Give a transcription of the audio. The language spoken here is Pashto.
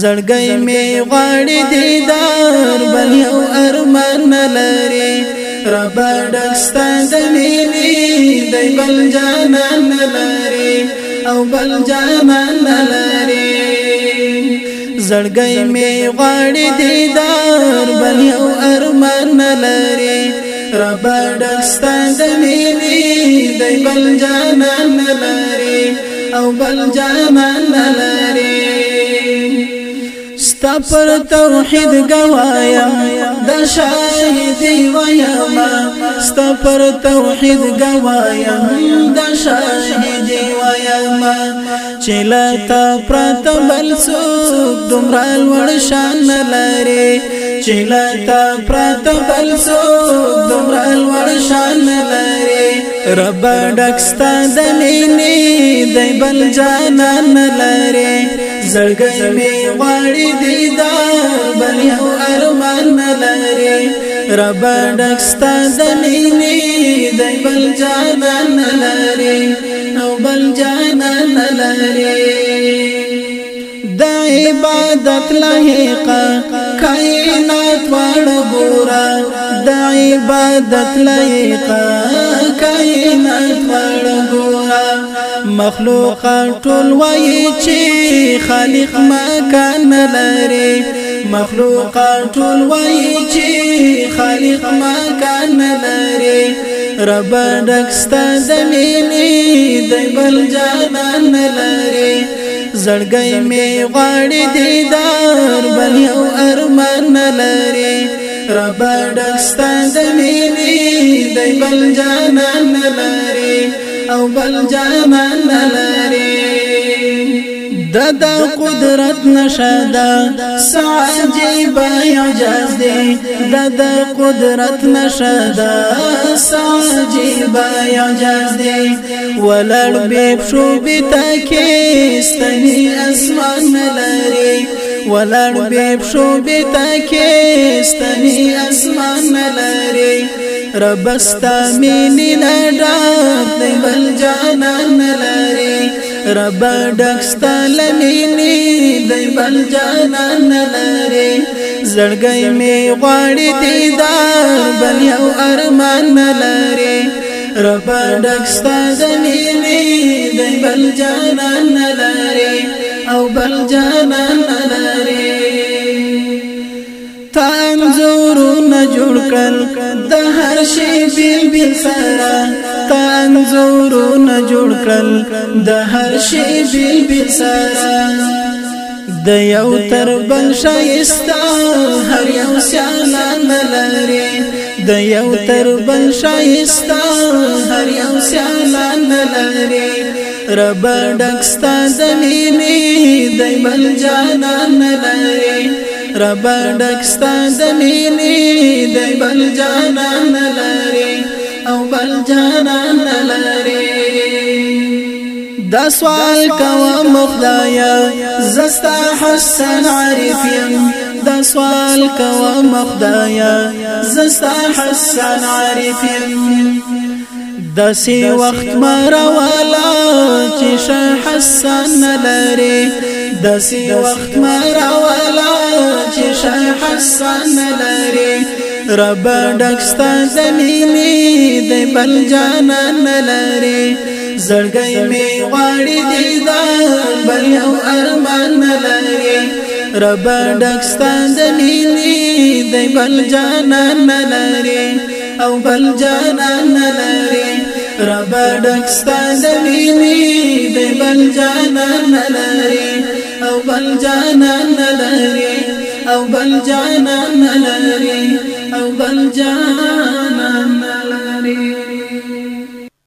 زړګي می غړې دیدار بل یو ارمان لري رب دښتان د مینې دای بل جانان لري او بل جانان لري زړګي می غړې دیدار بل یو ارمان لري رب دښتان د مینې دای بل جانان لري او بل جانان لري ستا پر توحید گوایا د شاهدی ویما ستا پر توحید گوایا د شاهدی ویما چلتا پرت بل سو دمرال ور شان لری چلتا پرت بل سو دمرال ور شان لری رب ډکستا د مینې د بل جانان لری زړګي می غړي دیدار بل یو ارمان لري رب ډکستا د مینې د بل جانان لري او بل جانان لري د عبادت لهقه کائنات وړ ګورا د عبادت لهقه مخلوق ټول وای چې خالق مکان لري مخلوق ټول وای چې خالق مکان لري رب دکست زمینی دی بل جانان لري زړګي می غړې دیدار بل یو ارمان لري رب دکست زمینی دی بل جانان لري او بل جامن لري د د قدرت نشدا سعجیب عجز دی د د قدرت نشدا سعجیب عجز دی ولړ به شو بتکه استنی اسمان لري ولړ به شو بتکه استنی اسمان لري رب استا مين نه ډاک دی بل جانان لري رب ډک استا لمینی دی بل جانان لري زړګي می غواړي دیدار بل یو ارمان لري رب ډک استا زمینی دی بل جانان لري او بل جانان لري تانزورونه جوړ کړل د هر شي بیل بیل سره تانزورونه جوړ کړل د هر شي بیل بیل سره د یو تر بل شایستا هر یو سیانا نلری د یو تر بل شایستا هر یو سیانا نلری رب ډکستا د مینې د بل جانا نلری رب ډکستا د مینې د بل جانان لري او بل جانان لري دا سوال کوم خدایا زستا حسن عارف يم دا سوال کوم خدایا زستا حسن عارف يم دسی وخت مروالا چې حسن لري دسی وخت مروالا چې شاه حسن لري رب ډکستا زمینی د بل جانان لري زړګي می غاړي دی دا بل یو ارمان لري رب ډکستا زمینی د بل جانان لري او بل جانان لري رب ډکستا زمینی د بل جانان لري او بل جانان لري او بل جانا ملاري او بل جانا ملاري